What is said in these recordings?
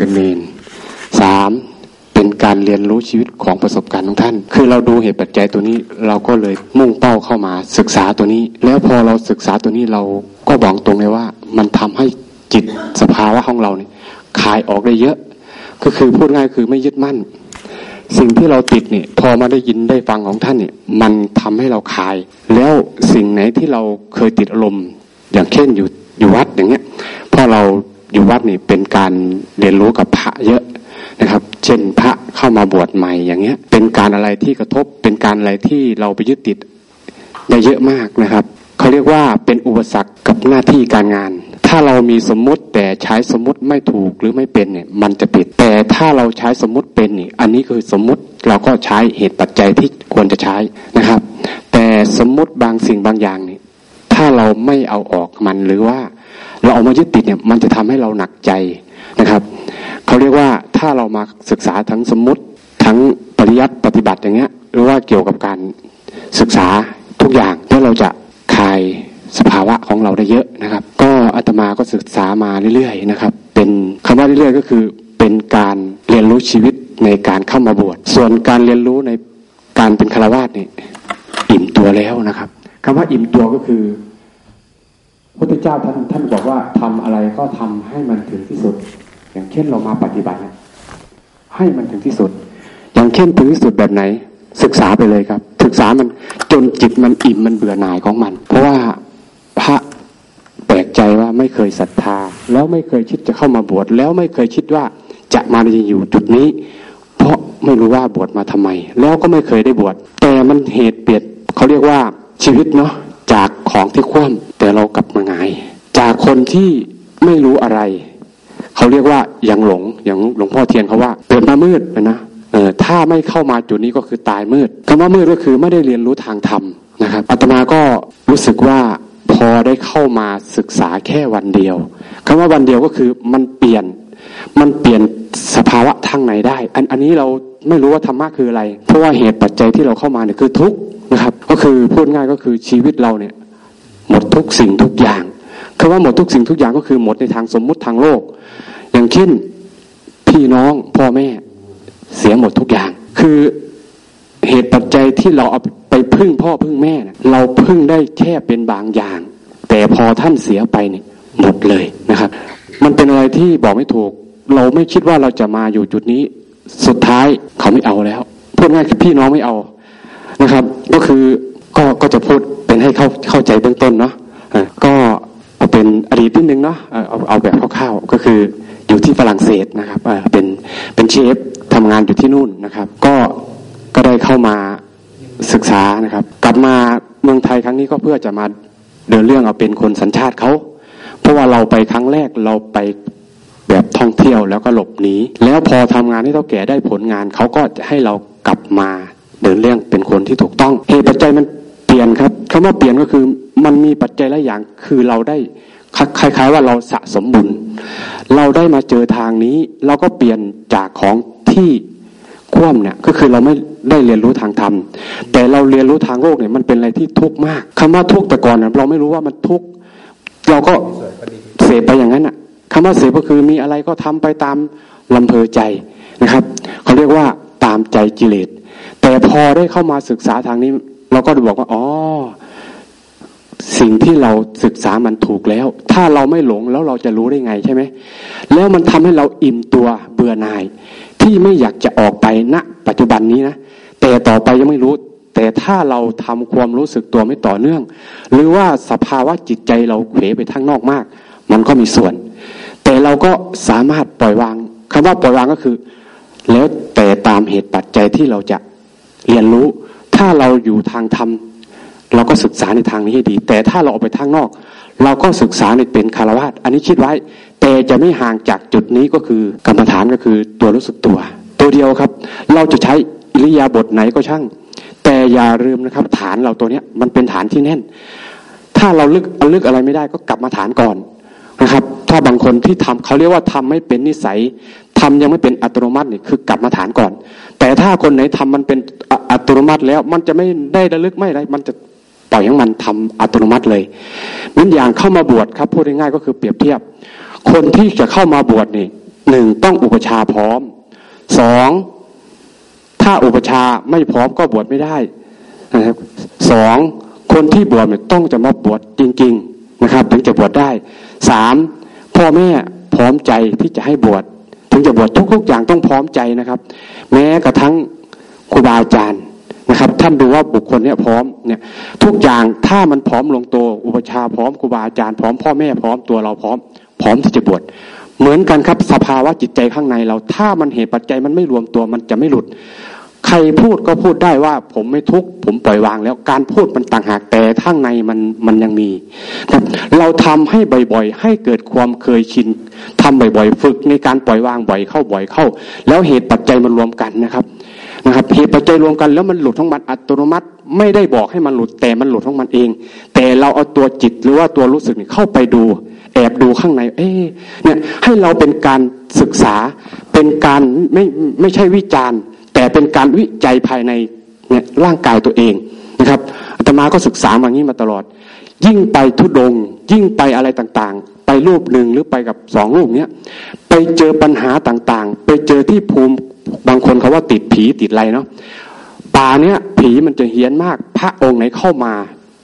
เป็นเมนสามเป็นการเรียนรู้ชีวิตของประสบการณ์ของท่าน คือเราดูเหตุปัจจัยตัวนี้เราก็เลยมุ่งเป้าเข้ามาศึกษาตัวนี้ แล้วพอเราศึกษาตัวนี้เราก็บอกตรงเลยว่า มันทำให้จิตสภาวะของเราเนี่ยคลายออกได้เยอะ ก็คือพูดง่ายคือไม่ยึดมั่น สิ่งที่เราติดเนี่ยพอมาได้ยินได้ฟังของท่านเนี่ยมันทำให้เราคลาย แล้วสิ่งไหนที่เราเคยติดอารมณ์อย่างเช่นอยู่อยู่วัดอย่างเงี้ยพอเรา อยู่วัดนี่เป็นการเรียนรู้กับพระเยอะนะครับ เช่นพระเข้ามาบวชใหม่อย่างเงี้ย เป็นการอะไรที่กระทบ เป็นการอะไรที่เราไปยึดติดได้เยอะมากนะครับเขาเรียกว่าเป็นอุปสรรคกับหน้าที่การงาน ถ้าเรามีสมมติแต่ใช้สมมติไม่ถูกหรือไม่เป็นเนี่ย มันจะผิด แต่ถ้าเราใช้สมมติเป็นนี่อันนี้คือสมมติเราก็ใช้เหตุปัจจัยที่ควรจะใช้นะครับ แต่สมมติบางสิ่งบางอย่างนี่ถ้าเราไม่เอาออกมันหรือว่า เราเอามายึดติดเนี่ยมันจะทำให้เราหนักใจนะครับเขาเรียกว่าถ้าเรามาศึกษาทั้งสมมติทั้งปริยัติปฏิบัติอย่างเงี้ยหรือว่าเกี่ยวกับการศึกษาทุกอย่างแล้วเราจะคลายสภาวะของเราได้เยอะนะครับ ก็อาตมาก็ศึกษามาเรื่อยๆนะครับ เป็นคำว่าเรื่อยๆ ก็คือเป็นการเรียนรู้ชีวิตในการเข้ามาบวชส่วนการเรียนรู้ในการเป็นคาวาสเนี่ยอิ่มตัวแล้วนะครับคำว่าอิ่มตัวก็คือ พุทธเจ้าท่านท่านบอกว่าทำอะไรก็ทำให้มันถึงที่สุด อย่างเช่นเรามาปฏิบัติให้มันถึงที่สุด อย่างเช่นถึงที่สุดแบบไหน ศึกษาไปเลยครับ ศึกษามันจนจิตมันอิ่มมันเบื่อหน่ายของมัน เพราะว่าพระแปลกใจว่าไม่เคยศรัทธา แล้วไม่เคยคิดจะเข้ามาบวชแล้วไม่เคยคิดว่าจะมาอยู่จุดนี้ เพราะไม่รู้ว่าบวชมาทำไม แล้วก็ไม่เคยได้บวชแต่มันเหตุเปลี่ยนเขาเรียกว่าชีวิตเนาะ จากของที่คว่ำแต่เรากลับมาหงาย จากคนที่ไม่รู้อะไร เขาเรียกว่ายังหลงอย่างหลวงพ่อเทียนเขาว่าเกิดมามืดนะเออถ้าไม่เข้ามาจุดนี้ก็คือตายมืดคำว่ามืดก็คือไม่ได้เรียนรู้ทางธรรมนะครับอาตมาก็รู้สึกว่าพอได้เข้ามาศึกษาแค่วันเดียวคำว่าวันเดียวก็คือมันเปลี่ยน มันเปลี่ยนสภาวะทางไหนได้ อันอันนี้เรา ไม่รู้ว่าธรรมะคืออะไร เพราะว่าเหตุปัจจัยที่เราเข้ามาเนี่ยคือทุกข์นะครับ ก็คือพูดง่ายก็คือชีวิตเราเนี่ย หมดทุกสิ่งทุกอย่างคำว่าหมดทุกสิ่งทุกอย่างก็คือหมดในทางสมมุติทางโลก อย่างเช่นพี่น้องพ่อแม่เสียหมดทุกอย่าง คือเหตุปัจจัยที่เราเอาไปพึ่งพ่อพึ่งแม่ เราพึ่งได้แค่เป็นบางอย่าง แต่พอท่านเสียไปเนี่ยหมดเลยนะครับ มันเป็นอะไรที่บอกไม่ถูก เราไม่คิดว่าเราจะมาอยู่จุดนี้ สุดท้ายเขาไม่เอาแล้ว พูดง่ายคือพี่น้องไม่เอานะครับ ก็คือก็ก็จะพูดเป็นให้เข้าเข้าใจเบื้องต้นเนาะก็เอาเป็นอดีตนิดนึงเนาะเอาเอาแบบคร่าวๆก็คืออยู่ที่ฝรั่งเศสนะครับเป็นเป็นเชฟทำงานอยู่ที่นู่นนะครับ ก็ก็ได้เข้ามาศึกษานะครับ กลับมาเมืองไทยครั้งนี้ก็เพื่อจะมาเดินเรื่องเอาเป็นคนสัญชาติเขาเพราะว่าเราไปครั้งแรกเราไป แบบท่องเที่ยวแล้วก็หลบหนีแล้วพอทำงานให้เท่าแก่ได้ผลงานเขาก็จะให้เรากลับมาเดินเรื่องเป็นคนที่ถูกต้องเหตุปัจจัยมันเปลี่ยนครับคำว่าเปลี่ยนก็คือมันมีปัจจัยหลายอย่างคือเราได้คล้ายๆว่าเราสะสมบุญ เราได้มาเจอทางนี้ เราก็เปลี่ยนจากของที่คว่ำเนี่ยก็คือเราไม่ได้เรียนรู้ทางธรรม แต่เราเรียนรู้ทางโลกเนี่ยมันเป็นอะไรที่ทุกข์มากคำว่าทุกข์แต่ก่อนเราไม่รู้ว่ามันทุกข์เราก็เสพไปอย่างนั้นอะ คำว่าเสพก็คือมีอะไรก็ทำไปตามลำเพอใจนะครับเขาเรียกว่าตามใจกิเลส แต่พอได้เข้ามาศึกษาทางนี้ เราก็จะบอกว่าอ๋อสิ่งที่เราศึกษามันถูกแล้ว ถ้าเราไม่หลงแล้วเราจะรู้ได้ไงใช่ไหมแล้วมันทำให้เราอิ่มตัวเบื่อหน่าย ที่ไม่อยากจะออกไปณนะปัจจุบันนี้นะแต่ต่อไปยังไม่รู้ แต่ถ้าเราทำความรู้สึกตัวไม่ต่อเนื่อง หรือว่าสภาวะจิตใจเราเขวไปทางนอกมาก มันก็มีส่วน แต่เราก็สามารถปล่อยวางคำว่าปล่อยวางก็คือ แล้วแต่ตามเหตุปัจจัยที่เราจะเรียนรู้ ถ้าเราอยู่ทางธรรมเราก็ศึกษาในทางนี้ให้ดี แต่ถ้าเราออกไปทางนอก เราก็ศึกษาในเป็นคารวะอันนี้คิดไว้ แต่จะไม่ห่างจากจุดนี้ก็คือกรรมฐานก็คือตัวรู้สึกตัว ตัวเดียวครับ เราจะใช้อิริยาบถไหนก็ช่าง แต่อย่าลืมนะครับ ฐานเราตัวเนี้ยมันเป็นฐานที่แน่น ถ้าเราลึกลึกอะไรไม่ได้ก็กลับมาฐานก่อน นะครับ ถ้าบางคนที่ทำเขาเรียกว่าทำไม่เป็นนิสัยทำยังไม่เป็นอัตโนมัตินี่คือกลับมาฐานก่อน แต่ถ้าคนไหนทำมันเป็นอัตโนมัติแล้ว มันจะไม่ได้ระลึกไม่ได้มันจะปล่อยให้มันทำอัตโนมัติเลยเหมือนอย่างเข้ามาบวชครับพูดง่ายๆก็คือเปรียบเทียบ คนที่จะเข้ามาบวชนี่หนึ่งต้องอุปชาพร้อมสองถ้าอุปชาไม่พร้อมก็บวชไม่ได้นะครับสองคนที่บวชเนี่ยต้องจะมาบวชจริง ๆ นะครับ ถึงจะบวชได้สามพ่อแม่พร้อมใจที่จะให้บวชถึงจะบวชทุกๆอย่างต้องพร้อมใจนะครับ แม้กระทั่งครูบาอาจารย์นะครับ ท่านดูว่าบุคคลเนี้ยพร้อมเนี่ยทุกอย่างถ้ามันพร้อมลงตัวอุปชาพร้อมครูบาอาจารย์พร้อมพ่อแม่พร้อมตัวเราพร้อม พร้อมที่จะบวชเหมือนกันครับสภาวะจิตใจข้างในเราถ้ามันเหตุปัจจัยมันไม่รวมตัวมันจะไม่หลุด ใครพูดก็พูดได้ว่า ผมไม่ทุกข์ผมปล่อยวางแล้วการพูดมันต่างหากแต่ข้างในมันมันยังมีครับเราทำให้บ่อยๆ ให้เกิดความเคยชินทำบ่อยๆ ฝึกในการปล่อยวางบ่อยเข้าบ่อยเข้า แล้วเหตุปัจจัยมันรวมกันนะครับนะครับเหตุปัจจัยรวมกันแล้วมันหลุดของมันอัตโนมัติ ไม่ได้บอกให้มันหลุดแต่มันหลุดของมันเอง แต่เราเอาตัวจิตหรือว่าตัวรู้สึกเข้าไปดู แอบดูข้างใน เอ๊เนี่ยให้เราเป็นการศึกษาเป็นการไม่ไม่ใช่วิจารณ์ เป็นการวิจัยภายในเนี่ยร่างกายตัวเองนะครับอาตมาก็ศึกษาอย่างนี้มาตลอด ยิ่งไปทุดง ยิ่งไปอะไรต่างๆ ไปรูปหนึ่งหรือไปกับสองรูปเนี้ยไปเจอปัญหาต่างๆ ไปเจอที่ภูมิบางคนเขาว่าติดผีติดอะไรเนาะป่าเนี้ยผีมันจะเฮี้ยนมาก พระองค์ไหนเข้ามา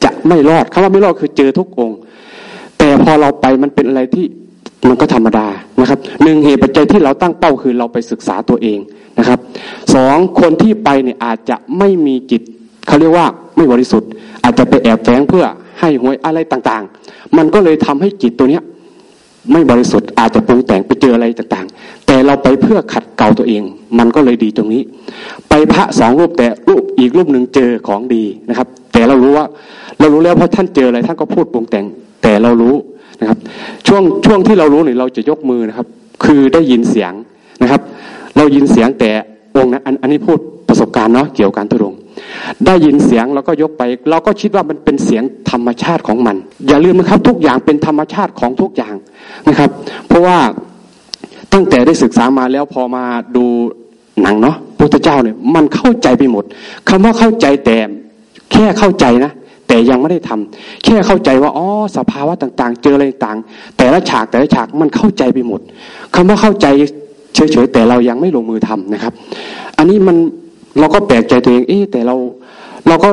จะไม่รอดคำว่าไม่รอดคือเจอทุกองค์ แต่พอเราไปมันเป็นอะไรที่มันก็ธรรมดานะครับหนึ่งเหตุปัจจัยที่เราตั้งเป้าคือเราไปศึกษาตัวเอง นะครับสองคนที่ไปเนี่ยอาจจะไม่มีจิตเขาเรียกว่าไม่บริสุทธิ์ อาจจะไปแอบแฝงเพื่อให้หวยอะไรต่างๆ มันก็เลยทำให้จิตตัวเนี้ยไม่บริสุทธิ์อาจจะปรุงแต่งไปเจออะไรต่างๆ แต่เราไปเพื่อขัดเกลาตัวเอง มันก็เลยดีตรงนี้ ไปพระสองรูปแต่รูปอีกรูปหนึ่งเจอของดีนะครับ แต่เรารู้ว่าเรารู้แล้วเพราะท่านเจออะไรท่านก็พูดปรุงแต่งแต่เรารู้นะครับ ช่วงช่วงที่เรารู้เนี่ยเราจะยกมือนะครับ คือได้ยินเสียงนะครับ เรายินเสียงแต่องค์นะอันอันนี้พูดประสบการณ์เนาะเกี่ยวกับการทุรงได้ยินเสียงแล้วก็ยกไป เราก็คิดว่ามันเป็นเสียงธรรมชาติของมัน อย่าลืมนะครับ ทุกอย่างเป็นธรรมชาติของทุกอย่างนะครับ เพราะว่าตั้งแต่ได้ศึกษามาแล้วพอมาดูหนังเนาะพุทธเจ้าเนี่ยมันเข้าใจไปหมดคำว่าเข้าใจแต่แค่เข้าใจนะแต่ยังไม่ได้ทำแค่เข้าใจว่าอ๋อสภาวะต่าง ๆ เจออะไรต่างแต่ละฉากแต่ละฉากมันเข้าใจไปหมดคำว่าเข้าใจ เฉยๆแต่เรายังไม่ลงมือทำนะครับ อันนี้มันเราก็แปลกใจตัวเอง เอ๊แต่เราเราก็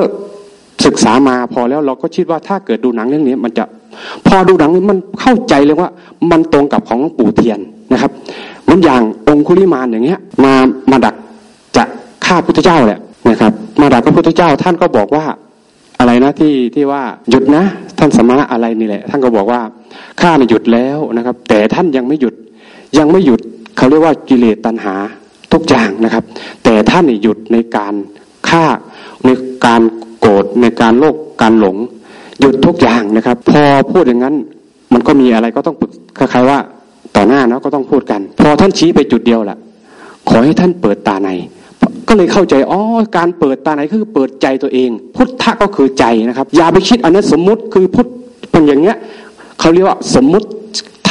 ศึกษามาพอแล้วเราก็คิดว่าถ้าเกิดดูหนังเรื่องนี้มันจะพอดูหนังนี้มันเข้าใจเลยว่า มันตรงกับของหลวงปู่เทียนนะครับมันอย่างองคุลิมานอย่างเงี้ย มามาดักจะฆ่าพุทธเจ้าแหละนะครับ มาดักพระพุทธเจ้าท่านก็บอกว่าอะไรนะที่ที่ว่าหยุดนะ ท่านสมณะอะไรนี่แหละ ท่านก็บอกว่าข้าเนี่ยหยุดแล้วนะครับ แต่ท่านยังไม่หยุดยังไม่หยุด เขาเรียกว่ากิเลสตัณหาทุกอย่างนะครับ แต่ท่านหยุดในการฆ่าในการโกรธในการโลภการหลง หยุดทุกอย่างนะครับ พอพูดอย่างนั้น มันก็มีอะไรก็ต้องคล้ายๆว่าต่อหน้าเนาะก็ต้องพูดกัน พอท่านชี้ไปจุดเดียวแหละขอให้ท่านเปิดตาใน ก็เลยเข้าใจอ๋อการเปิดตาในคือเปิดใจตัวเอง พุทธะก็คือใจนะครับ อย่าไปคิดอันนั้นสมมุติคือพุทธเป็นอย่างเงี้ยเขาเรียกว่าสมมุติ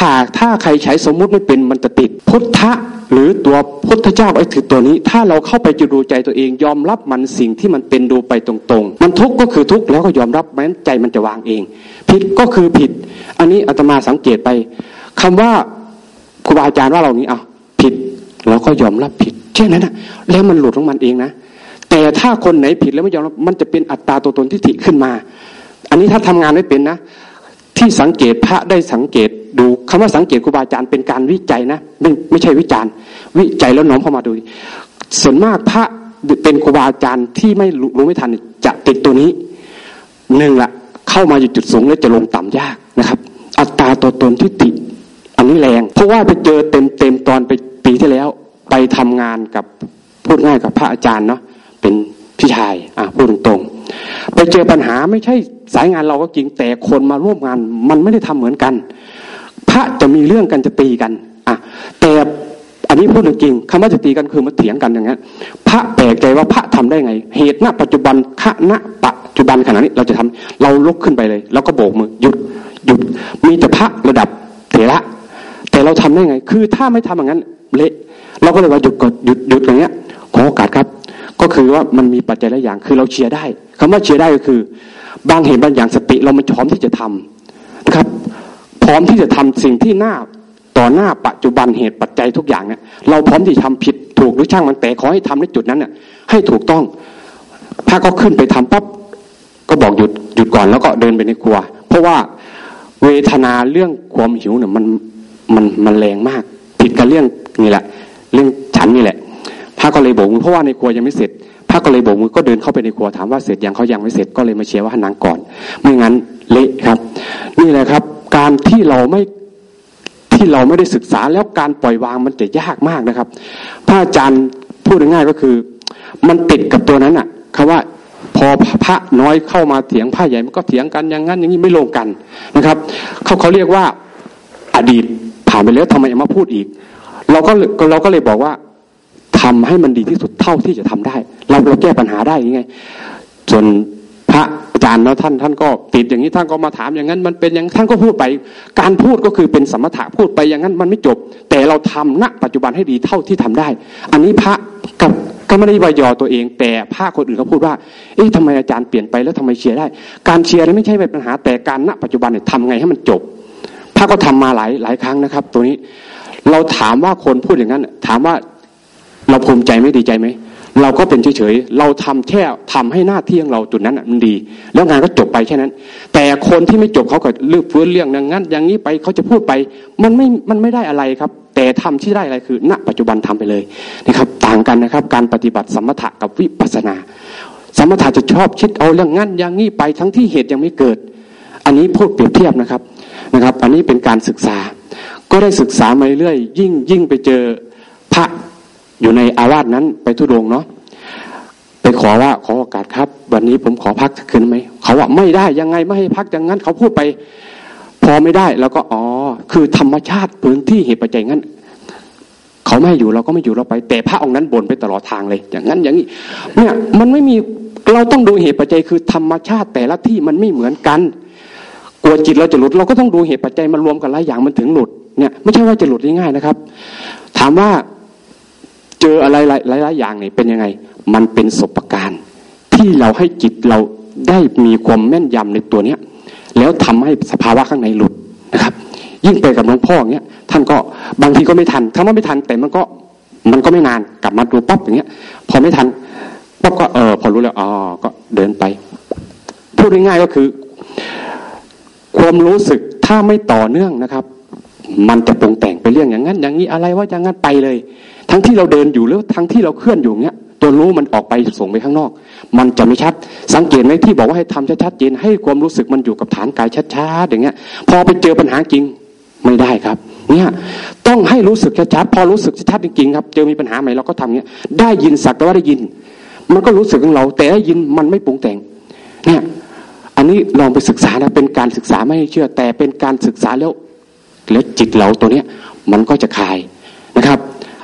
ถ้าถ้าใครใช้สมมุติไม่เป็นมันจะติด พุทธะหรือตัวพุทธเจ้าไอ้ถือตัวนี้ ถ้าเราเข้าไปจูดูใจตัวเอง ยอมรับมันสิ่งที่มันเป็นดูไปตรงๆ มันทุกข์ก็คือทุกข์แล้วก็ยอมรับมันใจมันจะวางเอง ผิดก็คือผิด อันนี้อาตมาสังเกตไปคำว่าครูบาอาจารย์ว่าเรานี้อะผิดเราก็ยอมรับผิดแค่นั้นนะแล้วมันหลุดของมันเองนะ แต่ถ้าคนไหนผิดแล้วไม่ยอมรับมันจะเป็นอัตตาตัวตนที่ถิขึ้นมา อันนี้ถ้าทำงานไม่เป็นนะ ที่สังเกตพระได้สังเกตดูคำว่าสังเกตครูบาอาจารย์เป็นการวิจัยนะไม่ไม่ใช่วิจารณ์ วิจัยแล้วน้อมเข้ามาดู ส่วนมากพระเป็นครูบาอาจารย์ที่ไม่รู้ไม่ทันจะติดตัวนี้หนึ่งละเข้ามาอยู่จุดสูงแล้วจะลงต่ำยากนะครับ อัตตาตัวตนที่ติดอันนี้แรง เพราะว่าไปเจอเต็มเต็มตอนไปปีที่แล้ว ไปทำงานกับพูดง่ายกับพระอาจารย์เนาะเป็นพี่ชายอะพูดตรงๆไปเจอปัญหาไม่ใช่ สายงานเราก็จริงแต่คนมาร่วมงานมันไม่ได้ทำเหมือนกัน พระจะมีเรื่องกันจะตีกันอะแต่อันนี้พูดจริงคำว่าจะตีกันคือมาเถียงกันอย่างเงี้ยพระแปลกใจว่าพระทำได้ไง เหตุณปัจจุบันขณะปัจจุบันขณะนี้เราจะทำเราลุกขึ้นไปเลย แล้วก็โบกมือหยุดหยุดมีแต่พระระดับเถระแต่เราทำได้ไง คือถ้าไม่ทำอย่างนั้นเละเราก็เลยว่าหยุดกดหยุดหยุดอย่างเงี้ยขอโอกาสครับ ก็คือว่ามันมีปัจจัยหลายอย่างคือเราเชียร์ได้คำว่าเชียร์ได้ก็คือ บางเหตุบางอย่างสติ เรามันพร้อมที่จะทำนะครับ พร้อมที่จะทำสิ่งที่หน่าต่อหน้าปัจจุบันเหตุปัจจัยทุกอย่างเนี่ยเราพร้อมที่ทำผิดถูกหรือช่างมันแต่ขอให้ทำในจุดนั้นน่ะให้ถูกต้องพระก็ขึ้นไปทำปั๊บก็บอกหยุดหยุดก่อนแล้วก็เดินไปในครัว เพราะว่าเวทนาเรื่องความหิวเนี่ยมันมันมันแรงมาก ผิดกับเรื่องนี่แหละ เรื่องฉันนี่แหละพระก็เลยโบกเพราะว่าในครัวยังไม่เสร็จ พระก็เลยโบกมือก็เดินเข้าไปในครัวถามว่าเสร็จยังเขายังไม่เสร็จก็เลยมาเชียร์ว่าให้นางก่อน ไม่งั้นเละครับ นี่แหละครับ การที่เราไม่ที่เราไม่ได้ศึกษาแล้วการปล่อยวางมันจะยากมากนะครับ พระอาจารย์พูดง่ายก็คือ มันติดกับตัวนั้นอะคำว่าพอพระน้อยเข้ามาเถียงพระใหญ่มันก็เถียงกันอย่างนั้นอย่างนี้ไม่ลงกันนะครับเขาเขาเรียกว่าอดีตผ่านไปแล้วทำไมมาพูดอีก เราก็เราก็เลยบอกว่า ทำให้มันดีที่สุดเท่าที่จะทำได้ เราเราแก้ปัญหาได้ยังไง ส่วนพระอาจารย์แล้วท่านท่านก็ติดอย่างนี้ท่านก็มาถามอย่างนั้น มันเป็นอย่างท่านก็พูดไป การพูดก็คือเป็นสมถะพูดไปอย่างนั้นมันไม่จบ แต่เราทำณปัจจุบันให้ดีเท่าที่ทำได้ อันนี้พระกับก็ไม่ได้วายอตัวเอง แต่พระคนอื่นเขาพูดว่า เอ๊ะทำไมอาจารย์เปลี่ยนไปแล้วทำไมเชียร์ได้ การเชียร์นี่ไม่ใช่เป็นปัญหา แต่การณปัจจุบันเนี่ยทำไงให้มันจบพระก็ทำมาหลายหลายครั้งนะครับ ตัวนี้ เราถามว่าคนพูดอย่างนั้น ถามว่า เราภูมิใจไม่ดีใจไหมเราก็เป็นเฉยๆ เราทำแค่ทำให้หน้าที่ของเราจุดนั้นมันดี แล้วงานก็จบไปแค่นั้น แต่คนที่ไม่จบเขาก็เลือกฟื้นเรื่องอย่างนั้น อย่างนี้ไปเขาจะพูดไป มันไม่ มันไม่ได้อะไรครับ แต่ทำที่ได้อะไรคือ ณ ปัจจุบันทำไปเลยนะครับ ต่างกันนะครับ การปฏิบัติสมถะกับวิปัสสนา สมถะจะชอบคิดเอาเรื่องงั้นอย่างนี้ไปทั้งที่เหตุยังไม่เกิด อันนี้พูดเปรียบเทียบนะครับ นะครับ อันนี้เป็นการศึกษา ก็ได้ศึกษามาเรื่อยยิ่งยิ่งไปเจอพระ อยู่ในอาวาสนั้นไปทุดงเนาะไปขอว่าขอโอกาสครับ วันนี้ผมขอพักคืนไหมเขาว่าไม่ได้ยังไงไม่ให้พักอย่างนั้น เขาพูดไป พอไม่ได้แล้วก็อ๋อคือธรรมชาติพื้นที่เหตุปัจจัยงั้น เขาไม่อยู่เราก็ไม่อยู่เราไป แต่พระองค์นั้นบ่นไปตลอดทางเลย อย่างนั้นอย่างนี้เนี่ยมันไม่มีเราต้องดูเหตุปัจจัยคือธรรมชาติแต่ละที่มันไม่เหมือนกันกลัวจิตเราจะหลุดเราก็ต้องดูเหตุปัจจัยมันรวมกันหลายอย่างมันถึงหลุดเนี่ยไม่ใช่ว่าจะหลุดง่ายๆนะครับ ถามว่า เจออะไรหลายๆอย่างนี่เป็นยังไง มันเป็นศพการที่เราให้จิตเราได้มีความแม่นยำในตัวเนี้ยแล้วทำให้สภาวะข้างในหลุดนะครับ ยิ่งไปกับหลวงพ่ออย่างเงี้ยท่านก็บางทีก็ไม่ทันคำว่าไม่ทันแต่มันก็มันก็ไม่นานกลับมาดูปั๊บอย่างเงี้ย พอไม่ทันปั๊บก็เออพอรู้แล้วอ๋อก็เดินไป พูดง่ายๆก็คือ ความรู้สึกถ้าไม่ต่อเนื่องนะครับ มันจะปรุงแต่งไปเรื่องอย่างนั้น อย่างนี้อะไรว่าอย่างนั้นไปเลย ทั้งที่เราเดินอยู่หรือทั้งที่เราเคลื่อนอยู่เนี้ยตัวรู้มันออกไปส่งไปข้างนอก มันจะไม่ชัด สังเกตไหมที่บอกว่าให้ทำชัดๆเจนให้ความรู้สึกมันอยู่กับฐานกายชัดๆอย่างเงี้ย พอไปเจอปัญหาจริงไม่ได้ครับ เนี่ยต้องให้รู้สึกชัดๆพอรู้สึกชัดจริงๆครับ เจอมีปัญหาใหม่เราก็ทำเงี้ยได้ยินสักแต่ว่าได้ยิน มันก็รู้สึกของเรา แต่ได้ยินมันไม่ปรุงแต่ง เนี่ย อันนี้ลองไปศึกษานะเป็นการศึกษาไม่ให้เชื่อ แต่เป็นการศึกษาแล้ว แล้วจิตเราตัวเนี้ยมันก็จะคลายนะครับ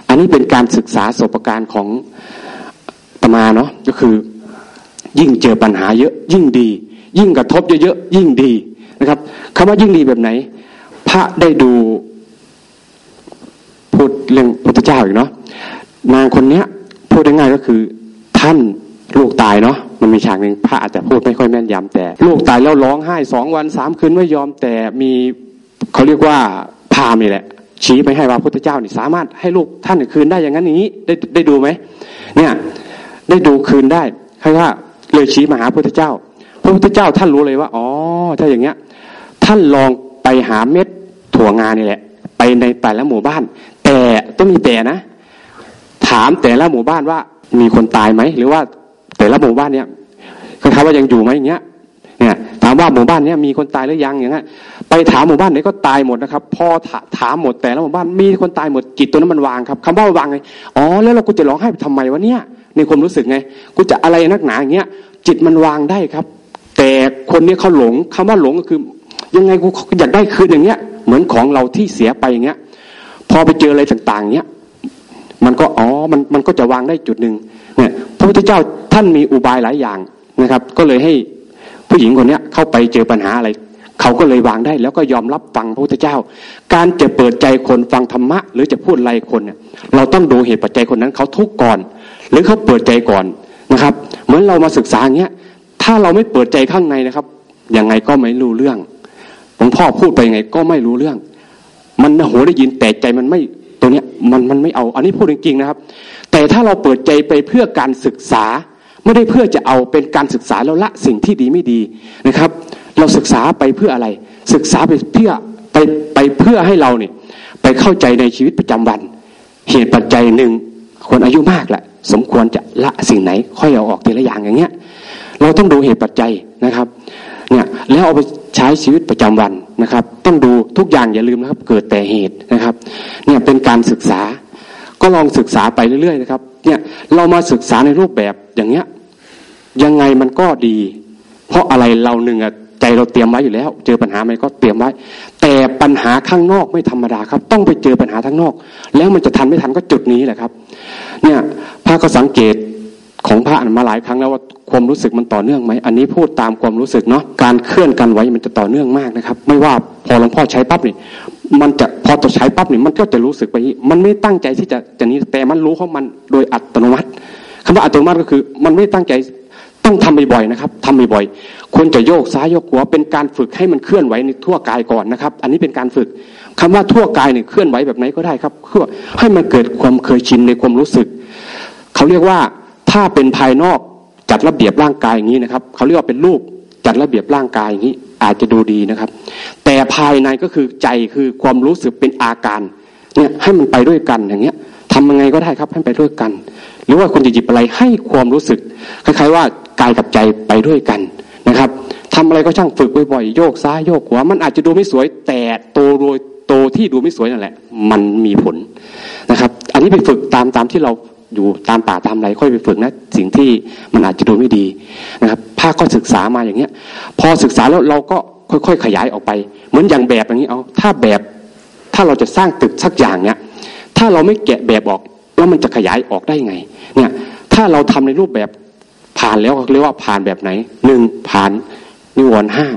อันนี้เป็นการศึกษาสบการณ์ของตมาเนาะก็คือ ยิ่งเจอปัญหาเยอะ ยิ่งดี ยิ่งกระทบเยอะๆยิ่งดีนะครับคำว่ายิ่งดีแบบไหน พระได้ดูพูดเรื่องพุทธเจ้าอีกเนาะนางคนเนี้ยพูดง่ายๆก็คือท่านลูกตายเนาะมันมีฉากหนึ่งพระอาจจะพูดไม่ค่อยแม่นยำแต่ ลูกตายแล้วร้องไห้สองวันสามคืนไม่ยอมแต่มี เขาเรียกว่าพามีแหละ ชี้ไปให้ว่าพุทธเจ้านี่สามารถให้ลูกท่านคืนได้อย่างนั้นอย่างนี้ได้ได้ดูไหมเนี่ยได้ดูคืนได้ใครว่าเลยชี้มาหาพุทธเจ้า พระพุทธเจ้าท่านรู้เลยว่าอ๋อถ้าอย่างเงี้ย ท่านลองไปหาเม็ดถั่วงานี่แหละ ไปในแต่ละหมู่บ้าน แต่ต้องมีแต่นะ ถามแต่ละหมู่บ้านว่ามีคนตายไหมหรือว่าแต่ละหมู่บ้านเนี้ยคือว่ายังอยู่ไหมอย่างเงี้ยเนี่ยถามว่าหมู่บ้านเนี้ยมีคนตายหรือยังอย่างเงี้ย ไปถามหมู่บ้านไหนก็ตายหมดนะครับ พอถามหมดแต่ละหมู่บ้านมีคนตายหมดจิตตัวนั้นมันวางครับคำว่าวางไงอ๋อแล้วเรากูจะร้องไห้ทำไมวะเนี่ยในความรู้สึกไงกูจะอะไรนักหนาอย่างเงี้ยจิตมันวางได้ครับ แต่คนนี้เขาหลงคำว่าหลงก็คือ ยังไงกูอยากได้คืนอย่างเงี้ย เหมือนของเราที่เสียไปอย่างเงี้ย พอไปเจออะไรต่างๆเงี้ยมันก็อ๋อมันมันก็จะวางได้จุดหนึ่งเนี่ยพระพุทธเจ้าท่านมีอุบายหลายอย่างนะครับ ก็เลยให้ผู้หญิงคนนี้เข้าไปเจอปัญหาอะไร เขาก็เลยวางได้ แล้วก็ยอมรับฟังพระพุทธเจ้า การจะเปิดใจคนฟังธรรมะ หรือจะพูดอะไรคนเนี่ยเราต้องดูเหตุปัจจัยคนนั้นเขาทุกข์ก่อน หรือเขาเปิดใจก่อนนะครับ เหมือนเรามาศึกษาอย่างเงี้ยถ้าเราไม่เปิดใจข้างในนะครับยังไงก็ไม่รู้เรื่องหลวงพ่อพูดไปยังไงก็ไม่รู้เรื่อง มันโหได้ยินแต่ใจมันไม่ตัวเนี้ยมันมันไม่เอา อันนี้พูดจริงๆนะครับ แต่ถ้าเราเปิดใจไปเพื่อการศึกษา ไม่ได้เพื่อจะเอาเป็นการศึกษาแล้วละสิ่งที่ดีไม่ดีนะครับ เราศึกษาไปเพื่ออะไร ศึกษาไปเพื่อไปไปเพื่อให้เราเนี่ยไปเข้าใจในชีวิตประจำวัน เหตุปัจจัยหนึ่งคนอายุมากแหละสมควรจะละสิ่งไหน ค่อยเอาออกทีละอย่างอย่างเงี้ย เราต้องดูเหตุปัจจัยนะครับเนี่ยแล้วเอาไปใช้ชีวิตประจำวันนะครับ ต้องดูทุกอย่างอย่าลืมนะครับ เกิดแต่เหตุนะครับ เนี่ยเป็นการศึกษา ก็ลองศึกษาไปเรื่อยๆนะครับ เนี่ยเรามาศึกษาในรูปแบบอย่างเงี้ยยังไงมันก็ดี เพราะอะไรเราหนึ่งอะ เราเตรียมไว้อยู่แล้ว เจอปัญหาไหมก็เตรียมไว้ แต่ปัญหาข้างนอกไม่ธรรมดาครับ ต้องไปเจอปัญหาข้างนอก แล้วมันจะทันไม่ทันก็จุดนี้แหละครับ เนี่ยพระก็สังเกตของพระมาหลายครั้งแล้วว่าความรู้สึกมันต่อเนื่องไหมอันนี้พูดตามความรู้สึกเนาะการเคลื่อนกันไว้มันจะต่อเนื่องมากนะครับ ไม่ว่าพอหลวงพ่อใช้ปั๊บนี่มันจะพอตัวใช้ปั๊บนี่มันก็จะรู้สึกไป มันไม่ตั้งใจที่จะจะนี้แต่มันรู้ของมันโดยอัตโนมัติคำว่าอัตโนมัติก็คือ มันไม่ตั้งใจ ต้องทำบ่อยๆนะครับทำบ่อยๆควรจะโยกซ้ายโยกขวาเป็นการฝึกให้มันเคลื่อนไหวในทั่วกายก่อนนะครับ อันนี้เป็นการฝึกคำว่าทั่วกายเนี่ยเคลื่อนไหวแบบไหนก็ได้ครับเพื่อให้มันเกิดความเคยชินในความรู้สึก เขาเรียกว่าถ้าเป็นภายนอกจัดระเบียบร่างกายอย่างนี้นะครับ เขาเรียกว่าเป็นรูปจัดระเบียบร่างกายอย่างนี้อาจจะดูดีนะครับ แต่ภายในก็คือใจคือความรู้สึกเป็นอาการเนี่ยให้มันไปด้วยกันอย่างเงี้ยทำยังไงก็ได้ครับให้ไปด้วยกัน หรือว่าคุณจะหยิบอะไรให้ความรู้สึกคล้ายๆว่า กายกับใจไปด้วยกันนะครับทำอะไรก็ช่างฝึกบ่อยๆโยกซ้ายโยกขวามันอาจจะดูไม่สวยแต่โตโดยโตที่ดูไม่สวยนั่นแหละ มันมีผลนะครับ อันนี้ไปฝึกตามตามที่เราอยู่ตามป่าตามไรค่อยไปฝึกนะสิ่งที่มันอาจจะดูไม่ดีนะครับภาคก็ศึกษามาอย่างเงี้ย พอศึกษาแล้วเราก็ค่อยๆ ขยายออกไป เหมือนอย่างแบบอย่างนี้เอาถ้าแบบถ้าเราจะสร้างตึกสักอย่างเนี้ยถ้าเราไม่แกะแบบออกแล้วมันจะขยายออกได้ไงเนี่ยถ้าเราทำในรูปแบบ ผ่านแล้วเรียกว่าผ่านแบบไหนหนึ่งผ่านนิวรณ์ห้า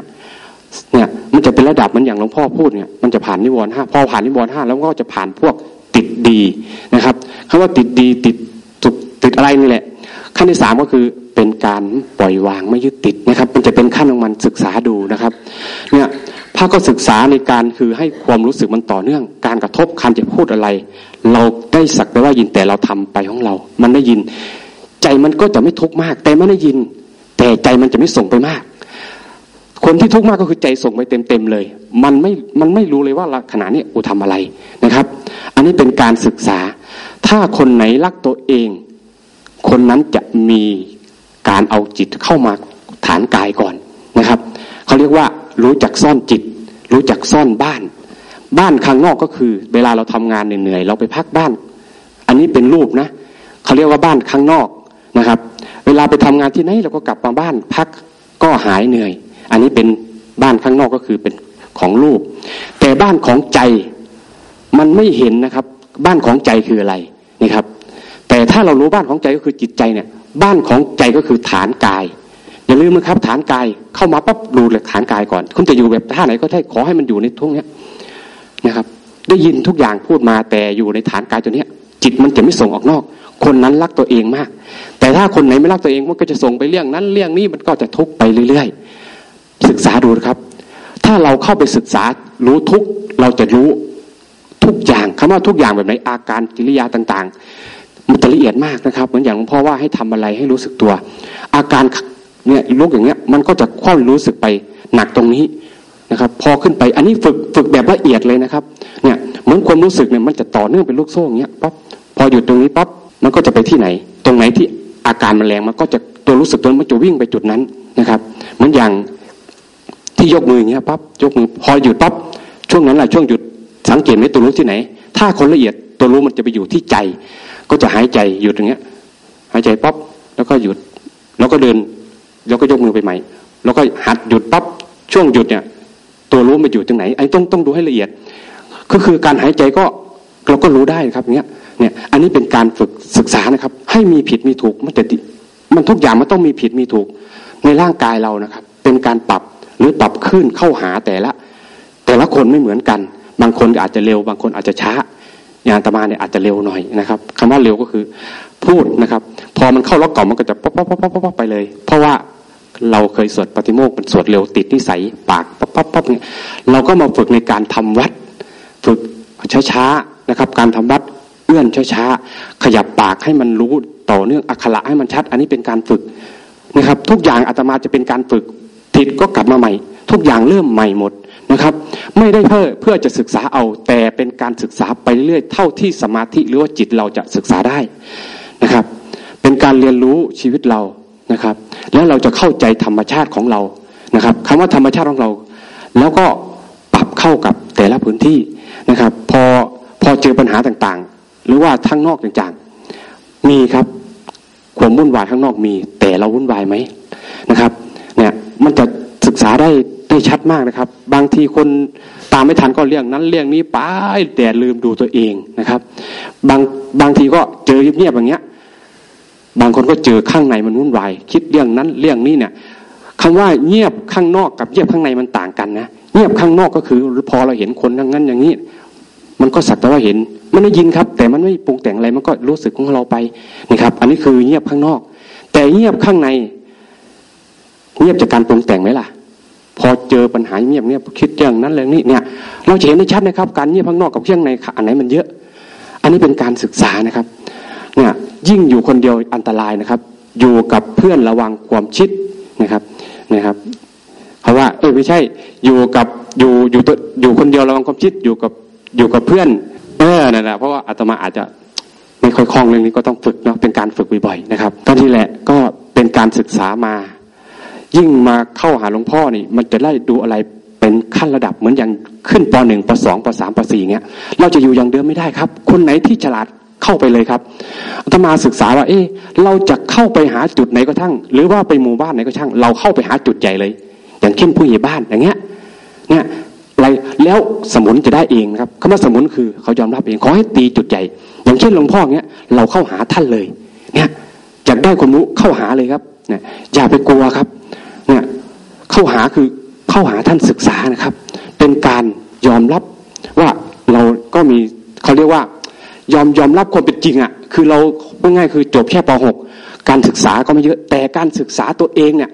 เนี่ยมันจะเป็นระดับมันอย่างหลวงพ่อพูดเนี่ยมันจะผ่านนิวรณ์ห้าพอผ่านนิวรณ์ห้าแล้วก็จะผ่านพวกติดดีนะครับคำว่าติดดีติดติดอะไรนี่แหละ ขั้นที่สามก็คือเป็นการปล่อยวางไม่ยึดติดนะครับ มันจะเป็นขั้นของมันศึกษาดูนะครับ เนี่ยพระก็ศึกษาในการคือให้ความรู้สึกมันต่อเนื่อง การกระทบคำจะพูดอะไร เราได้สักแต่ว่ายินแต่เราทำไปของเรา มันได้ยิน ใจมันก็จะไม่ทุกข์มาก แต่ไม่ได้ยิน แต่ใจมันจะไม่ส่งไปมาก คนที่ทุกข์มากก็คือใจส่งไปเต็มๆเลย มันไม่มันไม่รู้เลยว่าขณะนี้กูทำอะไรนะครับ อันนี้เป็นการศึกษา ถ้าคนไหนรักตัวเอง คนนั้นจะมีการเอาจิตเข้ามาฐานกายก่อนนะครับเขาเรียกว่ารู้จักซ่อนจิต รู้จักซ่อนบ้าน บ้านข้างนอกก็คือ เวลาเราทำงานเหนื่อยๆเราไปพักบ้าน อันนี้เป็นรูปนะเขาเรียกว่าบ้านข้างนอก นะครับ เวลาไปทำงานที่ไหนเราก็กลับมาบ้านพักก็หายเหนื่อย อันนี้เป็นบ้านข้างนอกก็คือเป็นของรูป แต่บ้านของใจมันไม่เห็นนะครับ บ้านของใจคืออะไรนี่ครับ แต่ถ้าเรารู้บ้านของใจก็คือจิตใจเนี่ย บ้านของใจก็คือฐานกายอย่าลืมนะครับ ฐานกายเข้ามาปั๊บดูเลยฐานกายก่อน คุณจะอยู่แบบท่าไหนก็ได้ขอให้มันอยู่ในทุ่งเนี้ยนะครับ ได้ยินทุกอย่างพูดมาแต่อยู่ในฐานกายตัวเนี้ย จิตมันจะไม่ส่งออกนอก คนนั้นรักตัวเองมาก แต่ถ้าคนไหนไม่รักตัวเองมันก็จะส่งไปเรื่องนั้นเรื่องนี้มันก็จะทุกไปเรื่อยๆ ศึกษาดูครับ ถ้าเราเข้าไปศึกษารู้ทุกเราจะรู้ทุกอย่างคำว่าทุกอย่างแบบไหนอาการกิริยาต่าง ๆ มันจะละเอียดมากนะครับ เหมือนอย่างหลวงพ่อว่าให้ทำอะไรให้รู้สึกตัว อาการเนี่ยลุกอย่างเงี้ยมันก็จะค่อยรู้สึกไปหนักตรงนี้นะครับ พอขึ้นไปอันนี้ฝึกฝึกแบบละเอียดเลยนะครับ เนี่ยเหมือนความรู้สึกเนี่ยมันจะต่อเนื่องเป็นลูกโซ่อย่างเงี้ยปั๊บพอหยุดตรงนี้ปั๊บ มันก็จะไปที่ไหน ตรงไหนที่อาการมันแรงมันก็จะตัวรู้สึกตัวมันจะวิ่งไปจุดนั้นนะครับเหมือนอย่างที่ยกมืออย่างเงี้ยปั๊บยกมือพอหยุดปั๊บช่วงนั้นแหละช่วงหยุดสังเกตไหมตัวรู้ที่ไหน ถ้าคนละเอียดตัวรู้มันจะไปอยู่ที่ใจ ก็จะหายใจหยุดอย่างเงี้ย หายใจปั๊บแล้วก็หยุด แล้วก็เดิน แล้วก็ยกมือไปใหม่ แล้วก็หัดหยุดปั๊บช่วงหยุดเนี่ย ตัวรู้มันอยู่ตรงไหนไอ้ต้องต้องดูให้ละเอียด ก็คือการหายใจก็เราก็รู้ได้ครับอย่างเงี้ย เนี่ยอันนี้เป็นการฝึกศึกษานะครับ ให้มีผิดมีถูกมันจะมันทุกอย่างมันต้องมีผิดมีถูกในร่างกายเรานะครับ เป็นการปรับหรือปรับขึ้นเข้าหาแต่ละ แต่ละคนไม่เหมือนกัน บางคนอาจจะเร็ว บางคนอาจจะช้าอย่างอาตมาเนี่ยอาจจะเร็วหน่อยนะครับคำว่าเร็วก็คือพูดนะครับ พอมันเข้าล็อกเก่ามันก็จะป๊อปป๊อปป๊อปป๊อปไปเลย เพราะว่าเราเคยสวดปฏิโมกข์เป็นสวดเร็วติดนิสัยปากป๊อปป๊อปป๊อปเนี่ยเราก็มาฝึกในการทำวัตร ฝึกช้าๆนะครับ การทำวัตร เอื้อนช้าๆขยับปากให้มันรู้ต่อเนื่องอักขระให้มันชัด อันนี้เป็นการฝึกนะครับ ทุกอย่างอาตมาจะเป็นการฝึกผิดก็กลับมาใหม่ ทุกอย่างเริ่มใหม่หมดนะครับ ไม่ได้เพื่อเพื่อจะศึกษาเอาแต่เป็นการศึกษาไปเรื่อยๆเท่าที่สมาธิหรือว่าจิตเราจะศึกษาได้นะครับ เป็นการเรียนรู้ชีวิตเรานะครับ แล้วเราจะเข้าใจธรรมชาติของเรานะครับคำว่าธรรมชาติของเรา แล้วก็ปรับเข้ากับแต่ละพื้นที่นะครับ พอพอเจอปัญหาต่างๆ หรือว่าทั้งนอกต่างๆ มีครับความวุ่นวายข้างนอกมี แต่เราวุ่นวายไหมนะครับ เนี่ยมันจะศึกษาได้ได้ชัดมากนะครับ บางทีคนตามไม่ทันก็เรื่องนั้นเรื่องนี้ไปแต่ลืมดูตัวเองนะครับ บางบางทีก็เจอเงียบๆอย่างเงี้ย บางคนก็เจอข้างในมันวุ่นวายคิดเรื่องนั้นเรื่องนี้เนี่ยคำว่าเงียบข้างนอกกับเงียบข้างในมันต่างกันนะเงียบข้างนอกก็คือพอเราเห็นคนอย่งนั้นอย่างนี้ มันก็สักแต่ว่าเห็น มันได้ยินครับ แต่มันไม่ปรุงแต่งอะไรมันก็รู้สึกของเราไปนะครับ อันนี้คือเงียบข้างนอก แต่เงียบข้างใน เงียบจากการปรุงแต่งไหมล่ะ พอเจอปัญหาเงียบเนี่ยคิดเรื่องนั้นเรื่องนี้เนี่ย เราจะเห็นได้ชัดนะครับ การเงียบข้างนอกกับข้างในอันไหนมันเยอะ อันนี้เป็นการศึกษานะครับ เนี่ยยิ่งอยู่คนเดียวอันตรายนะครับ อยู่กับเพื่อนระวังความชิดนะครับนะครับเพราะว่าเออไม่ใช่อยู่กับอยู่อยู่ตัวอยู่คนเดียวระวังความชิดอยู่กับ อยู่กับเพื่อน เออนั่นแหละเพราะว่าอาตมาอาจจะไม่ค่อยคล่องเรื่องนี้ก็ต้องฝึกเนาะเป็นการฝึกบ่อยๆนะครับตอนที่แหละก็เป็นการศึกษามา ยิ่งมาเข้าหาหลวงพ่อนี่ มันจะไล่ดูอะไรเป็นขั้นระดับเหมือนอย่างขึ้นปหนึ่งปสองปสามปสี่เงี้ยเราจะอยู่อย่างเดิมไม่ได้ครับ คนไหนที่ฉลาดเข้าไปเลยครับอาตมาศึกษาว่า เอ๊ะเราจะเข้าไปหาจุดไหนก็ทั้ง หรือว่าไปหมู่บ้านไหนก็ช่าง เราเข้าไปหาจุดใหญ่เลย อย่างเช่นผู้ใหญ่บ้านอย่างเงี้ยเนี่ย อะไรแล้วสมุนจะได้เองนะครับคำว่าสมุนคือเขายอมรับเองขอให้ตีจุดใหญ่อย่างเช่นหลวงพ่อเงี้ยเราเข้าหาท่านเลย เนี่ยอยากได้ความรู้เข้าหาเลยครับเนี่ยอย่าไปกลัวครับเนี่ยเข้าหาคือเข้าหาท่านศึกษานะครับ เป็นการยอมรับว่าเราก็มีเขาเรียกว่ายอมยอมรับความเป็นจริงอะ่ะคือเราง่ายๆคือจบแค่ป .6 การศึกษาก็ไม่เยอะแต่การศึกษาตัวเองเนี่ย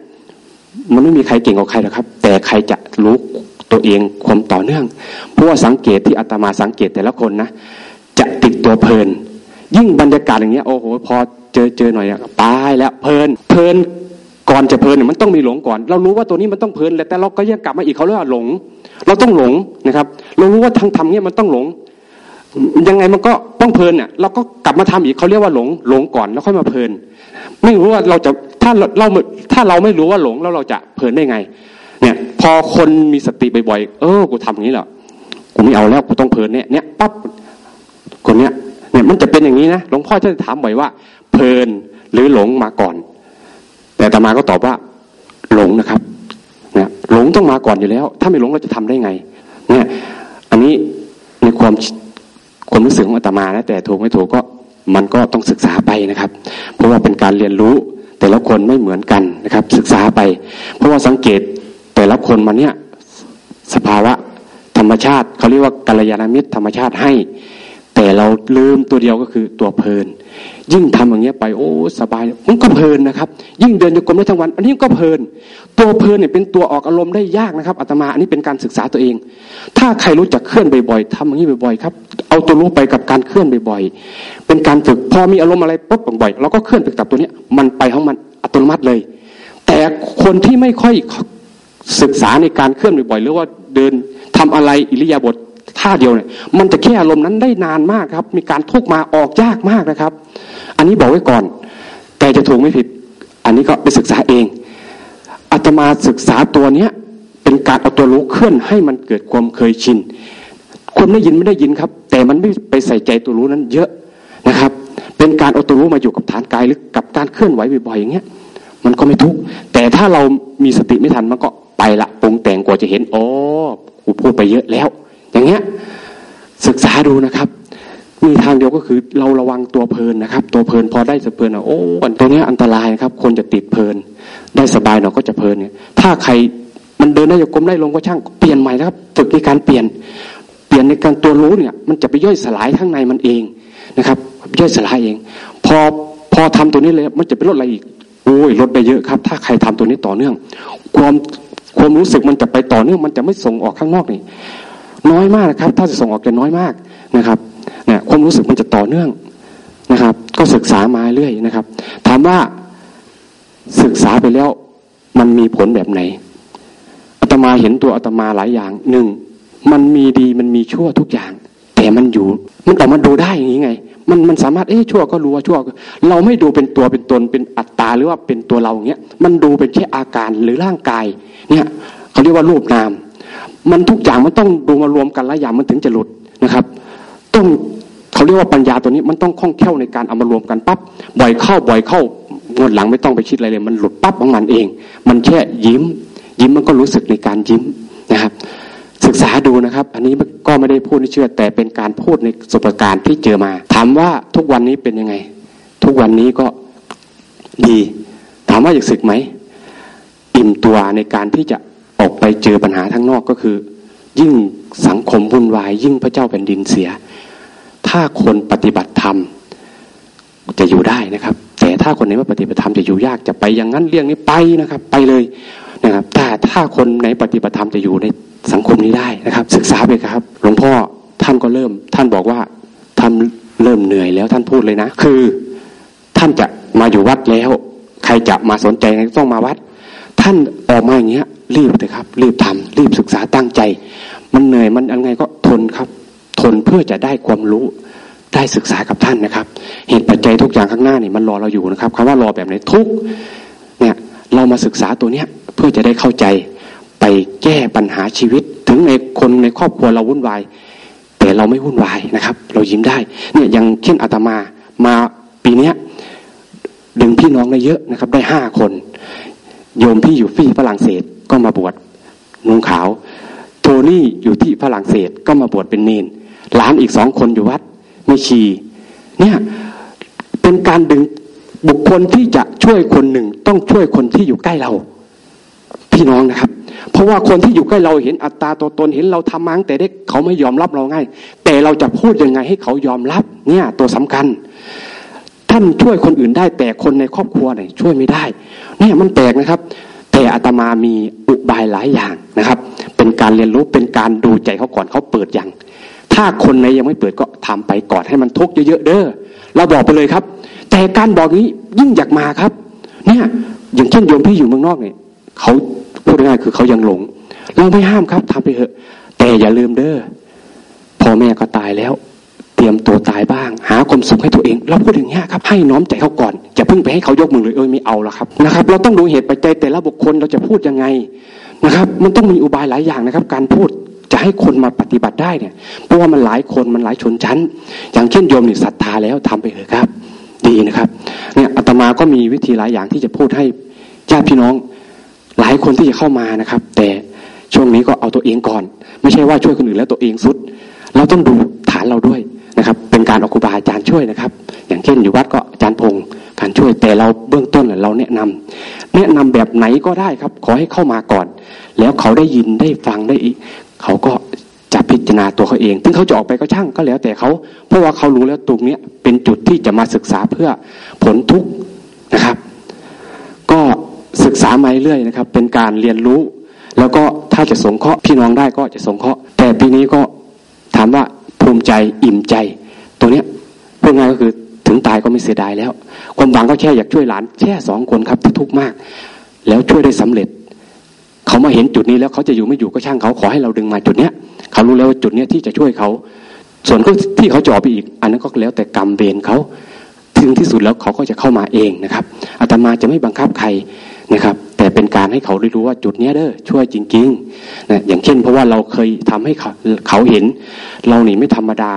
มันไม่มีใครเก่งกว่าใครหรอกครับ แต่ใครจะรู้ ตัวเองความต่อเนื่อง เพราะว่าสังเกตที่อาตมาสังเกตแต่ละคนนะ จะติดตัวเพลิน ยิ่งบรรยากาศอย่างเงี้ยโอ้โหพอเจอเจอหน่อยตายแล้วเพลิน เพลินก่อนจะเพลินมันต้องมีหลงก่อน เรารู้ว่าตัวนี้มันต้องเพลินแต่เราก็ยังกลับมาอีกเขาเรียกว่าหลง เราต้องหลงนะครับ เรารู้ว่าทางทำเนี่ยมันต้องหลง ยังไงมันก็ต้องเพลินเนี่ยเราก็กลับมาทำอีกเขาเรียกว่าหลง หลงก่อนแล้วค่อยมาเพลิน ไม่รู้ว่าเราจะถ้าเราถ้าเราไม่รู้ว่าหลงแล้วเราจะเพลินได้ไง เนี่ย พอคนมีสติบ่อยๆเออกูทำอย่างนี้แหละกูไม่เอาแล้วกูต้องเพลินเนี่ยเนี่ยปั๊บคนเนี้ยเนี่ยมันจะเป็นอย่างนี้นะหลวงพ่อจะถามบ่อยว่า เพลินหรือหลงมาก่อน แต่ตมาก็ตอบว่า หลงนะครับเนี่ยหลงต้องมาก่อนอยู่แล้ว ถ้าไม่หลงเราจะทำได้ไง เนี่ย อันนี้ในความความรู้สึกของอาตมานะแต่ถูกไม่ถูกก็มันก็ต้องศึกษาไปนะครับ เพราะว่าเป็นการเรียนรู้แต่ละคนไม่เหมือนกันนะครับ ศึกษาไป เพราะว่าสังเกต คนมาเนี่ยสภาวะธรรมชาติเขาเรียกว่ากัลยาณมิตรธรรมชาติให้ แต่เราลืมตัวเดียวก็คือตัวเพลิน ยิ่งทำอย่างเงี้ยไปโอ้สบายมันก็เพลินนะครับ ยิ่งเดินโยกมได้ทั้งวัน อันนี้ก็เพลิน ตัวเพลินเนี่ยเป็นตัวออกอารมณ์ได้ยากนะครับอาตมาอันนี้เป็นการศึกษาตัวเอง ถ้าใครรู้จักเคลื่อนบ่อยๆทำอย่างนี้บ่อยๆครับเอาตัวรู้ไปกับการเคลื่อนบ่อยๆเป็นการฝึกพอมีอารมณ์อะไรปุ๊บบ่อยๆเราก็เคลื่อนไปกับตัวเนี้ยมันไปของมันอัตโนมัติเลย แต่คนที่ไม่ค่อย ศึกษาในการเคลื่อนบ่อยๆหรือว่าเดินทำอะไรอิริยาบถท่าเดียวเนี่ยมันจะแค่อารมณ์นั้นได้นานมากครับ มีการทุกมาออกยากมากนะครับ อันนี้บอกไว้ก่อน แต่จะถูกไม่ผิด อันนี้ก็ไปศึกษาเองอาตมาศึกษาตัวเนี้ยเป็นการเอาตัวรู้เคลื่อนให้มันเกิดความเคยชินคนได้ยินไม่ได้ยินครับ แต่มันไม่ไปใส่ใจตัวรู้นั้นเยอะนะครับ เป็นการเอาตัวรู้มาอยู่กับฐานกายหรือกับการเคลื่อนไหวบ่อยๆอย่างเงี้ยมันก็ไม่ทุกแต่ถ้าเรามีสติไม่ทันมันก็ ไปละปรุงแต่งกว่าจะเห็นโอ้กูพูดไปเยอะแล้ว อย่างเงี้ย ศึกษาดูนะครับมีทางเดียวก็คือเราระวังตัวเพลินนะครับ ตัวเพลินพอได้สเพลินอะโอ้อันตัวนี้อันตรายนะครับ คนจะติดเพลิน ได้สบายเนาะก็จะเพลินเนี่ย ถ้าใครมันเดินได้ยกลมได้ลงก็ช่างเปลี่ยนใหม่นะครับฝึกในการเปลี่ยน เปลี่ยนในการตัวรู้เนี่ย มันจะไปย่อยสลายข้างในมันเองนะครับ ย่อยสลายเอง พอพอทำตัวนี้เลยมันจะไปลดอะไรอีกโอ้ยลดได้เยอะครับ ถ้าใครทำตัวนี้ต่อเนื่อง ความ ความรู้สึกมันจะไปต่อเนื่องมันจะไม่ส่งออกข้างนอกนี่น้อยมากนะครับ ถ้าจะส่งออกจะน้อยมากนะครับเนี่ยความรู้สึกมันจะต่อเนื่องนะครับ ก็ศึกษามาเรื่อยนะครับ ถามว่าศึกษาไปแล้วมันมีผลแบบไหนอาตมาเห็นตัวอาตมาหลายอย่างหนึ่งมันมีดีมันมีชั่วทุกอย่าง แต่มันอยู่ มันออกมาดูได้อย่างนี้ไง มันมันสามารถเอ๊ะชั่วก็รู้ว่าชั่ว เราไม่ดูเป็นตัวเป็นตนเป็นอัตตาหรือว่าเป็นตัวเราอย่างเงี้ยมันดูเป็นแค่อาการหรือร่างกายเนี่ยเขาเรียกว่ารูปนาม มันทุกอย่างมันต้องดูมารวมกันหลายอย่างมันถึงจะหลุดนะครับ ต้องเขาเรียกว่าปัญญาตัวนี้มันต้องคล่องแคล่วในการเอามารวมกันปั๊บบ่อยเข้าบ่อยเข้างวดหลังไม่ต้องไปคิดอะไรเลย มันหลุดปั๊บของมันเอง มันแค่ยิ้ม ยิ้มมันก็รู้สึกในการยิ้มนะครับ ศึกษาดูนะครับ อันนี้ก็ไม่ได้พูดในเชื่อ แต่เป็นการพูดในประสบการณ์ที่เจอมา ถามว่าทุกวันนี้เป็นยังไง ทุกวันนี้ก็ดี ถามว่าอยากศึกไหมอิ่มตัวในการที่จะออกไปเจอปัญหาทั้งนอกก็คือ ยิ่งสังคมวุ่นวาย ยิ่งพระเจ้าแผ่นดินเสีย ถ้าคนปฏิบัติธรรมจะอยู่ได้นะครับ แต่ถ้าคนไหนไม่ปฏิบัติธรรมจะอยู่ยากจะไปอย่างนั้นเรื่องนี้ไปนะครับ ไปเลยนะครับแต่ถ้าคนไหนปฏิบัติธรรมจะอยู่ใน สังคมนี้ได้นะครับ ศึกษาไปครับ หลวงพ่อท่านก็เริ่ม ท่านบอกว่าท่านเริ่มเหนื่อยแล้วท่านพูดเลยนะ คือท่านจะมาอยู่วัดแล้ว ใครจะมาสนใจต้องมาวัด ท่านออกมาอย่างเงี้ย รีบเลยครับ รีบทำรีบศึกษาตั้งใจ มันเหนื่อยมันยังไงก็ทนครับ ทนเพื่อจะได้ความรู้ได้ศึกษากับท่านนะครับ เหตุปัจจัยทุกอย่างข้างหน้านี่มันรอเราอยู่นะครับคำว่ารอแบบไหนทุกเนี่ยเรามาศึกษาตัวเนี้ยเพื่อจะได้เข้าใจ ไปแก้ปัญหาชีวิต ถึงในคนในครอบครัวเราวุ่นวาย แต่เราไม่วุ่นวายนะครับ เรายิ้มได้เนี่ยอย่างเช่นอาตมามาปีเนี้ยดึงพี่น้องได้เยอะนะครับ ได้ห้าคน โยมพี่อยู่ที่ฝรั่งเศสก็มาบวชนุ่งขาว โทนี่อยู่ที่ฝรั่งเศสก็มาบวชเป็นเนนหลานอีกสองคนอยู่วัดไม่ชีเนี่ยเป็นการดึงบุคคลที่จะช่วยคนหนึ่ง ต้องช่วยคนที่อยู่ใกล้เรา พี่น้องนะครับ เพราะว่าคนที่อยู่ใกล้เราเห็นอัตตาตัวตนเห็นเราทำมั้งแต่เด็กเขาไม่ยอมรับเราง่าย แต่เราจะพูดยังไงให้เขายอมรับเนี่ยตัวสำคัญ ท่านช่วยคนอื่นได้แต่คนในครอบครัวเนี่ยช่วยไม่ได้เนี่ยมันแปลกนะครับ แต่อาตมามีอุบายหลายอย่างนะครับ เป็นการเรียนรู้เป็นการดูใจเขาก่อนเขาเปิดย่างถ้าคนไหนยังไม่เปิดก็ทำไปก่อนให้มันทุกข์เยอะๆเด้อเราบอกไปเลยครับ แต่การบอกนี้ยิ่งอยากมาครับ เนี่ยอย่างเช่นโยมที่อยู่เมืองนอกเนี่ยเขา พูดง่ายคือเขายังหลง เราไม่ห้ามครับทำไปเถอะ แต่อย่าลืมเด้อพ่อแม่ก็ตายแล้ว เตรียมตัวตายบ้าง หาความสุขให้ตัวเอง เราพูดอย่างนี้ครับ ให้น้อมใจเขาก่อนอย่าเพิ่งไปให้เขายกมือเลยเอ้ยไม่เอาละครับนะครับ เราต้องดูเหตุปัจจัยแต่ละบุคคลเราจะพูดยังไงนะครับ มันต้องมีอุบายหลายอย่างนะครับ การพูดจะให้คนมาปฏิบัติได้เนี่ย เพราะว่ามันหลายคนมันหลายชนชั้น อย่างเช่นโยมนี่ศรัทธาแล้วทำไปเถอะครับ ดีนะครับ เนี่ยอาตมาก็มีวิธีหลายอย่างที่จะพูดให้ญาติพี่น้อง หลายคนที่จะเข้ามานะครับ แต่ช่วงนี้ก็เอาตัวเองก่อน ไม่ใช่ว่าช่วยคนอื่นแล้วตัวเองสุด เราต้องดูฐานเราด้วยนะครับ เป็นการอกุบาอาจารย์ช่วยนะครับ อย่างเช่นอยู่วัดก็อาจารย์พงศ์การช่วยแต่เราเบื้องต้นเราแนะนำแนะนำแบบไหนก็ได้ครับ ขอให้เข้ามาก่อน แล้วเขาได้ยินได้ฟังได้เขาก็จะพิจารณาตัวเขาเองถึงเขาจะออกไปก็ช่างก็แล้วแต่เขา เพราะว่าเขารู้แล้วตรงนี้เป็นจุดที่จะมาศึกษาเพื่อผลทุกนะครับ ก็ ศึกษามาเรื่อยนะครับ เป็นการเรียนรู้ แล้วก็ถ้าจะสงเคราะห์พี่น้องได้ก็จะสงเคราะห์ แต่ปีนี้ก็ถามว่าภูมิใจอิ่มใจ ตัวเนี้ยพูดง่ายก็คือถึงตายก็ไม่เสียดายแล้ว ความหวังก็แค่อยากช่วยหลานแค่สองคนครับที่ทุกข์มาก แล้วช่วยได้สำเร็จ เขามาเห็นจุดนี้แล้วเขาจะอยู่ไม่อยู่ก็ช่างเขาขอให้เราดึงมาจุดเนี้ยเขารู้แล้วว่าจุดเนี้ยที่จะช่วยเขาส่วนก็ที่เขาจ่อไปอีก อันนั้นก็แล้วแต่กรรมเวรเขาถึงที่สุดแล้วเขาก็จะเข้ามาเองนะครับอาตมาจะไม่บังคับใคร นะครับ แต่เป็นการให้เขาได้รู้ว่าจุดเนี้ยเด้อช่วยจริงๆนะอย่างเช่น เพราะว่าเราเคยทำให้เขาเขาเห็น เราหนีไม่ธรรมดา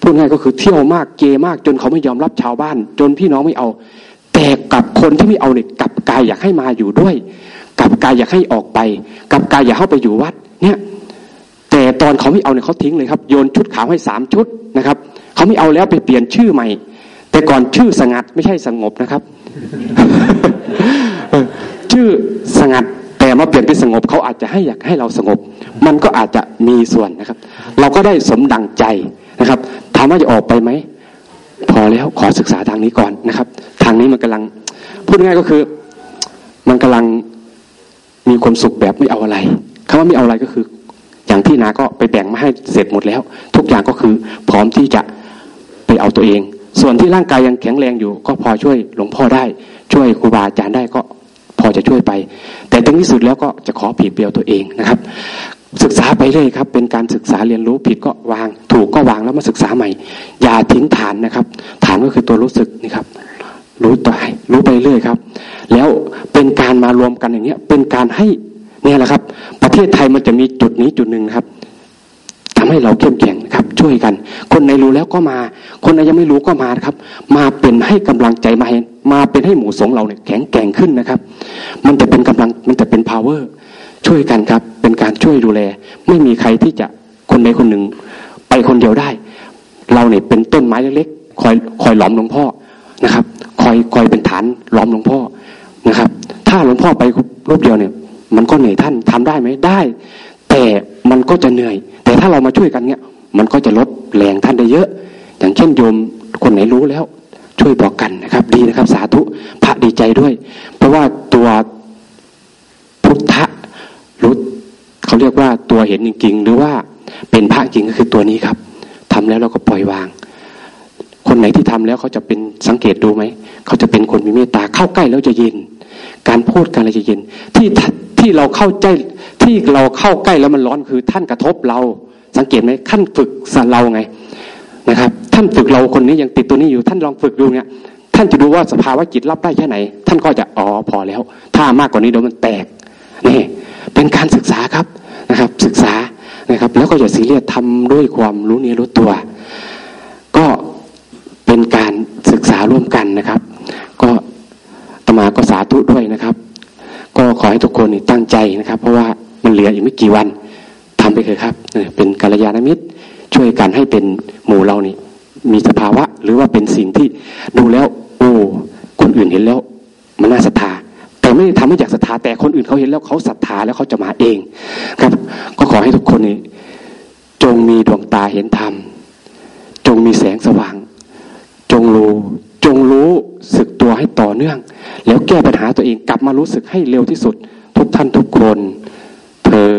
พูดง่ายก็คือเที่ยวมากเกมาก จนเขาไม่ยอมรับชาวบ้าน จนพี่น้องไม่เอา แต่กับคนที่ไม่เอาเนี่ยกับกายอยากให้มาอยู่ด้วย กับกายอยากให้ออกไป กับกายอยากเข้าไปอยู่วัด เนี่ย แต่ตอนเขาไม่เอาเนี่ยเขาทิ้งเลยครับ โยนชุดขาวให้สามชุดนะครับเขาไม่เอาแล้วไปเปลี่ยนชื่อใหม่ แต่ก่อนชื่อสงัดไม่ใช่สงบนะครับ ชื่อสงัดแต่มาเปลี่ยนเป็นสงบเขาอาจจะให้อยากให้เราสงบ มันก็อาจจะมีส่วนนะครับ เราก็ได้สมดังใจนะครับถามว่าจะออกไปไหมพอแล้วขอศึกษาทางนี้ก่อนนะครับ ทางนี้มันกำลัง พูดง่ายก็คือ มันกำลังมีความสุขแบบไม่เอาอะไรคำว่าไม่เอาอะไรก็คือ อย่างที่นาก็ไปแบ่งมาให้เสร็จหมดแล้ว ทุกอย่างก็คือพร้อมที่จะไปเอาตัวเอง ส่วนที่ร่างกายยังแข็งแรงอยู่ ก็พอช่วยหลวงพ่อได้ ช่วยครูบาอาจารย์ได้ก็ พอจะช่วยไป แต่ถึงที่สุดแล้วก็จะขอผิดเปลี่ยวตัวเองนะครับ ศึกษาไปเรื่อยครับ เป็นการศึกษาเรียนรู้ผิดก็วาง ถูกก็วางแล้วมาศึกษาใหม่ อย่าทิ้งฐานนะครับ ฐานก็คือตัวรู้สึกนี่ครับ รู้ต่อรู้ไปเรื่อยครับ แล้วเป็นการมารวมกันอย่างเงี้ย เป็นการให้เนี่ยแหละครับ ประเทศไทยมันจะมีจุดนี้จุดหนึ่งครับทำให้เราเข้มแข็งครับ ช่วยกัน คนในรู้แล้วก็มา คนในยังไม่รู้ก็มาครับ มาเป็นให้กำลังใจมาเห็น มาเป็นให้หมู่สงเราเนี่ยแข็งแกร่งขึ้นนะครับ มันจะเป็นกำลังมันจะเป็น power ช่วยกันครับ เป็นการช่วยดูแล ไม่มีใครที่จะคนใดคนหนึ่ง ไปคนเดียวได้ เราเนี่ยเป็นต้นไม้เล็กๆคอยคอยหลอมหลวงพ่อนะครับ คอยคอยเป็นฐานหลอมหลวงพ่อนะครับ ถ้าหลวงพ่อไปรูปเดียวเนี่ย มันก็เหนื่อยท่านทำได้ไหมได้ แต่มันก็จะเหนื่อย แต่ถ้าเรามาช่วยกันเนี่ย มันก็จะลดแรงท่านได้เยอะ อย่างเช่นโยมคนไหนรู้แล้ว ช่วยบอกกันนะครับ ดีนะครับ สาธุพระดีใจด้วย เพราะว่าตัวพุทธรู้เขาเรียกว่าตัวเห็นจริง ๆ หรือว่าเป็นพระจริงก็คือตัวนี้ครับทำแล้วเราก็ปล่อยวาง คนไหนที่ทำแล้วเขาจะเป็นสังเกตดูไหมเขาจะเป็นคนมีเมตตาเข้าใกล้แล้วจะเย็น การพูดกันอะไรจะเย็น ที่ที่เราเข้าใจที่เราเข้าใกล้แล้วมันร้อนคือท่านกระทบเรา สังเกตไหมขั้นฝึกสเราไง นะครับ ท่านฝึกเราคนนี้ยังติดตัวนี้อยู่ ท่านลองฝึกดูเนี่ย ท่านจะดูว่าสภาวะจิตรับได้แค่ไหน ท่านก็จะอ๋อพอแล้ว ถ้ามากกว่านี้เดี๋ยวมันแตกนี่เป็นการศึกษาครับนะครับ ศึกษานะครับ แล้วก็อย่าสีเรียสทำด้วยความรู้เนื้อรู้ตัว ก็เป็นการศึกษาร่วมกันนะครับ ก็ตมาก็สาธุด้วยนะครับ ก็ขอให้ทุกคนตั้งใจนะครับ เพราะว่ามันเหลืออีกไม่กี่วันทำไปเถอะครับเป็นกัลยาณมิตร ช่วยกันให้เป็นหมู่เรานี่ มีสภาวะ หรือว่าเป็นสิ่งที่ดูแล้ว โอ้คนอื่นเห็นแล้ว มันน่าศรัทธา แต่ไม่ได้ทำให้อยากศรัทธาแต่คนอื่นเขาเห็นแล้วเขาศรัทธาแล้วเขาจะมาเอง ครับ ก็ขอให้ทุกคนนี่จงมีดวงตาเห็นธรรมจงมีแสงสว่าง จงรู้จงรู้สึกตัวให้ต่อเนื่อง แล้วแก้ปัญหาตัวเองกลับมารู้สึกให้เร็วที่สุด ทุกท่านทุกคนเธอ